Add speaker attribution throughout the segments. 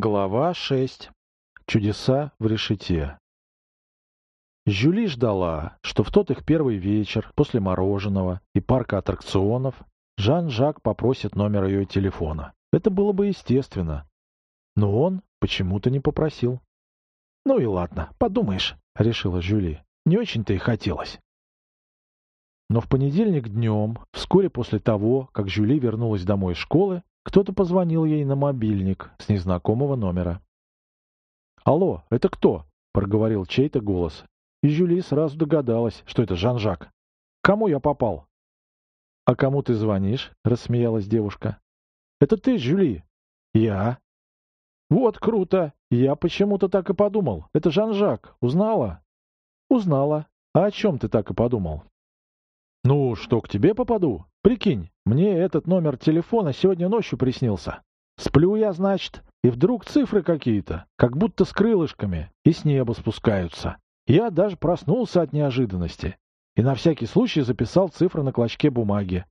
Speaker 1: Глава 6. Чудеса в решете. Жюли ждала, что в тот их первый вечер после мороженого и парка аттракционов Жан-Жак попросит номер ее телефона. Это было бы естественно. Но он почему-то не попросил. «Ну и ладно, подумаешь», — решила Жюли. «Не очень-то и хотелось». Но в понедельник днем, вскоре после того, как Жюли вернулась домой из школы, кто-то позвонил ей на мобильник с незнакомого номера. «Алло, это кто?» — проговорил чей-то голос. И Жюли сразу догадалась, что это Жан-Жак. «Кому я попал?» «А кому ты звонишь?» — рассмеялась девушка. «Это ты, Жюли?» «Я». «Вот круто! Я почему-то так и подумал. Это Жан-Жак. Узнала?» «Узнала. А о чем ты так и подумал?» «Ну, что, к тебе попаду? Прикинь, мне этот номер телефона сегодня ночью приснился. Сплю я, значит, и вдруг цифры какие-то, как будто с крылышками, и с неба спускаются. Я даже проснулся от неожиданности и на всякий случай записал цифры на клочке бумаги.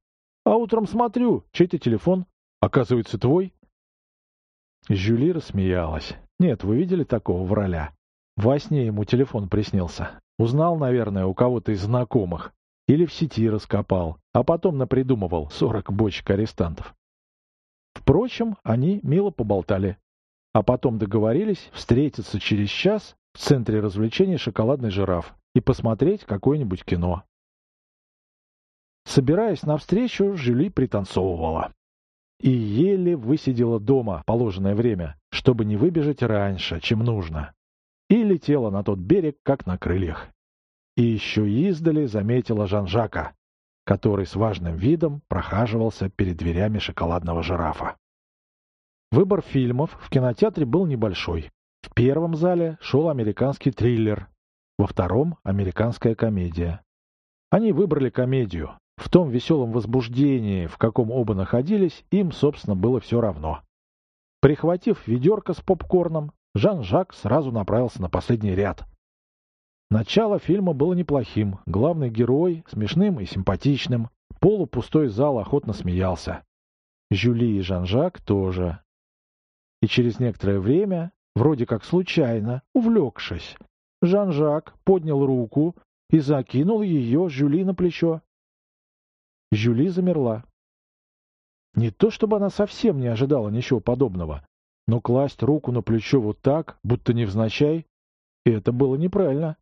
Speaker 1: А утром смотрю, чей-то телефон, оказывается, твой. Жюли рассмеялась. Нет, вы видели такого враля? Во сне ему телефон приснился. Узнал, наверное, у кого-то из знакомых. Или в сети раскопал, а потом напридумывал сорок бочек арестантов. Впрочем, они мило поболтали, а потом договорились встретиться через час в центре развлечений «Шоколадный жираф» и посмотреть какое-нибудь кино. Собираясь навстречу, Жюли пританцовывала. И еле высидела дома положенное время, чтобы не выбежать раньше, чем нужно. И летела на тот берег, как на крыльях и еще издали заметила Жан-Жака, который с важным видом прохаживался перед дверями шоколадного жирафа. Выбор фильмов в кинотеатре был небольшой. В первом зале шел американский триллер, во втором — американская комедия. Они выбрали комедию. В том веселом возбуждении, в каком оба находились, им, собственно, было все равно. Прихватив ведерко с попкорном, Жан-Жак сразу направился на последний ряд, Начало фильма было неплохим. Главный герой, смешным и симпатичным. Полупустой зал охотно смеялся. Жюли и Жан-Жак тоже. И через некоторое время, вроде как случайно, увлекшись, Жан-Жак поднял руку и закинул ее Жюли на плечо. Жюли замерла. Не то чтобы она совсем не ожидала ничего подобного, но класть руку на плечо вот так, будто невзначай, это было неправильно.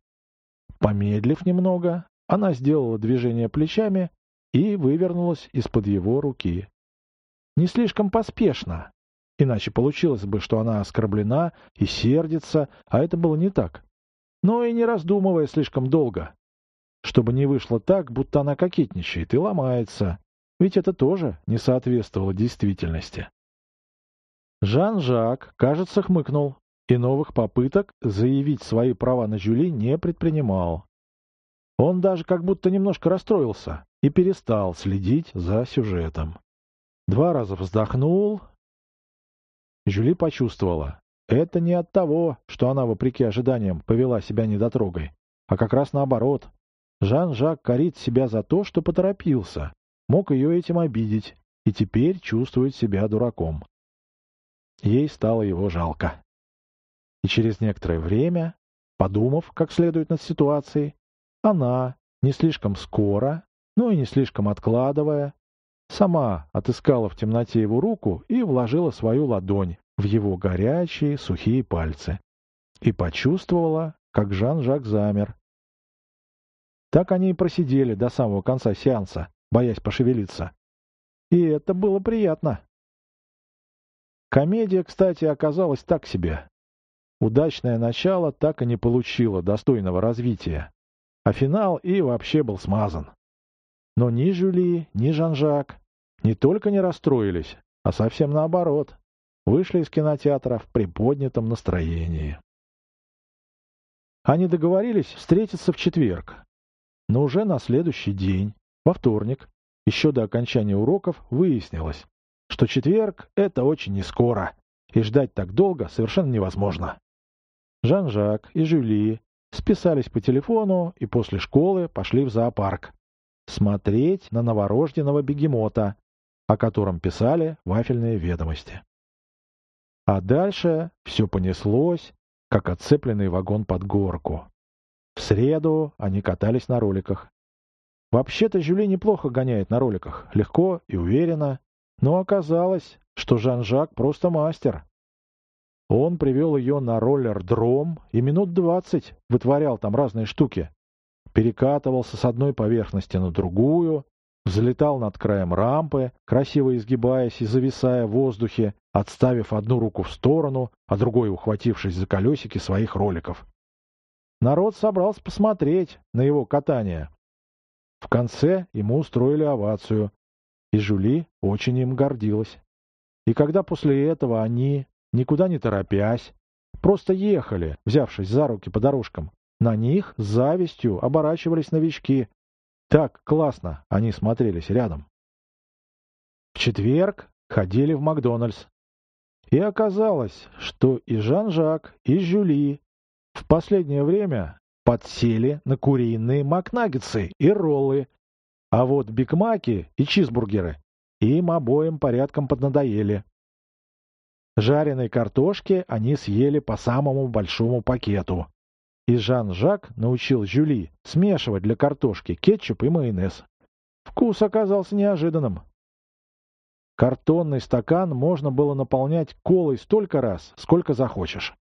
Speaker 1: Помедлив немного, она сделала движение плечами и вывернулась из-под его руки. Не слишком поспешно, иначе получилось бы, что она оскорблена и сердится, а это было не так. Но и не раздумывая слишком долго, чтобы не вышло так, будто она кокетничает и ломается, ведь это тоже не соответствовало действительности. Жан-Жак, кажется, хмыкнул и новых попыток заявить свои права на Жюли не предпринимал. Он даже как будто немножко расстроился и перестал следить за сюжетом. Два раза вздохнул. Жюли почувствовала. Это не от того, что она, вопреки ожиданиям, повела себя недотрогой, а как раз наоборот. Жан-Жак корит себя за то, что поторопился, мог ее этим обидеть, и теперь чувствует себя дураком. Ей стало его жалко. И через некоторое время, подумав как следует над ситуацией, она, не слишком скоро, но и не слишком откладывая, сама отыскала в темноте его руку и вложила свою ладонь в его горячие сухие пальцы и почувствовала, как Жан-Жак замер. Так они и просидели до самого конца сеанса, боясь пошевелиться. И это было приятно. Комедия, кстати, оказалась так себе. Удачное начало так и не получило достойного развития, а финал и вообще был смазан. Но ни Жюли, ни Жан-Жак не только не расстроились, а совсем наоборот, вышли из кинотеатра в приподнятом настроении. Они договорились встретиться в четверг, но уже на следующий день, во вторник, еще до окончания уроков, выяснилось, что четверг — это очень нескоро, и ждать так долго совершенно невозможно. Жан-Жак и Жюли списались по телефону и после школы пошли в зоопарк смотреть на новорожденного бегемота, о котором писали вафельные ведомости. А дальше все понеслось, как отцепленный вагон под горку. В среду они катались на роликах. Вообще-то Жюли неплохо гоняет на роликах, легко и уверенно, но оказалось, что Жан-Жак просто мастер. Он привел ее на роллер-дром и минут двадцать вытворял там разные штуки. Перекатывался с одной поверхности на другую, взлетал над краем рампы, красиво изгибаясь и зависая в воздухе, отставив одну руку в сторону, а другой ухватившись за колесики своих роликов. Народ собрался посмотреть на его катание. В конце ему устроили овацию, и Жюли очень им гордилась. И когда после этого они, никуда не торопясь, просто ехали, взявшись за руки по дорожкам, на них с завистью оборачивались новички. Так классно они смотрелись рядом. В четверг ходили в Макдональдс. И оказалось, что и Жан-Жак, и Жюли в последнее время подсели на куриные макнаггетсы и роллы, а вот бигмаки и чизбургеры им обоим порядком поднадоели. Жареной картошки они съели по самому большому пакету. И Жан-Жак научил Жюли смешивать для картошки кетчуп и майонез. Вкус оказался неожиданным. Картонный стакан можно было наполнять колой столько раз, сколько захочешь.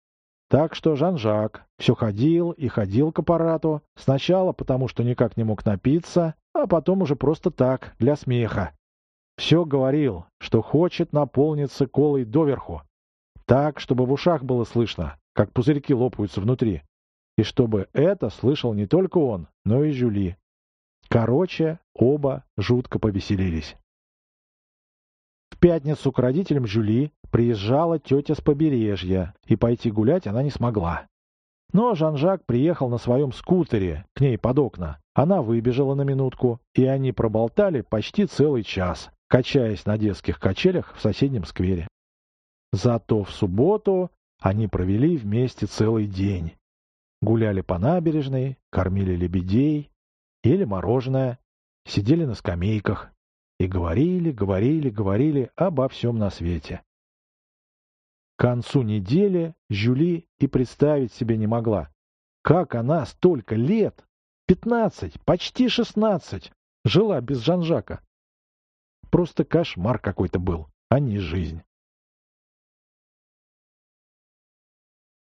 Speaker 1: Так что Жан-Жак все ходил и ходил к аппарату, сначала потому, что никак не мог напиться, а потом уже просто так, для смеха. Все говорил, что хочет наполниться колой доверху. Так, чтобы в ушах было слышно, как пузырьки лопаются внутри. И чтобы это слышал не только он, но и Жюли. Короче, оба жутко повеселились. В пятницу к родителям Жюли приезжала тетя с побережья, и пойти гулять она не смогла. Но Жан-Жак приехал на своем скутере к ней под окна. Она выбежала на минутку, и они проболтали почти целый час, качаясь на детских качелях в соседнем сквере. Зато в субботу они провели вместе целый день. Гуляли по набережной, кормили лебедей, ели мороженое, сидели на скамейках и говорили, говорили, говорили обо всем на свете. К концу недели Жюли и представить себе не могла, как она столько лет, пятнадцать, почти шестнадцать, жила без Жан-Жака. Просто кошмар какой-то был, а не жизнь.